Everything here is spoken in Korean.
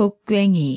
곡괭이.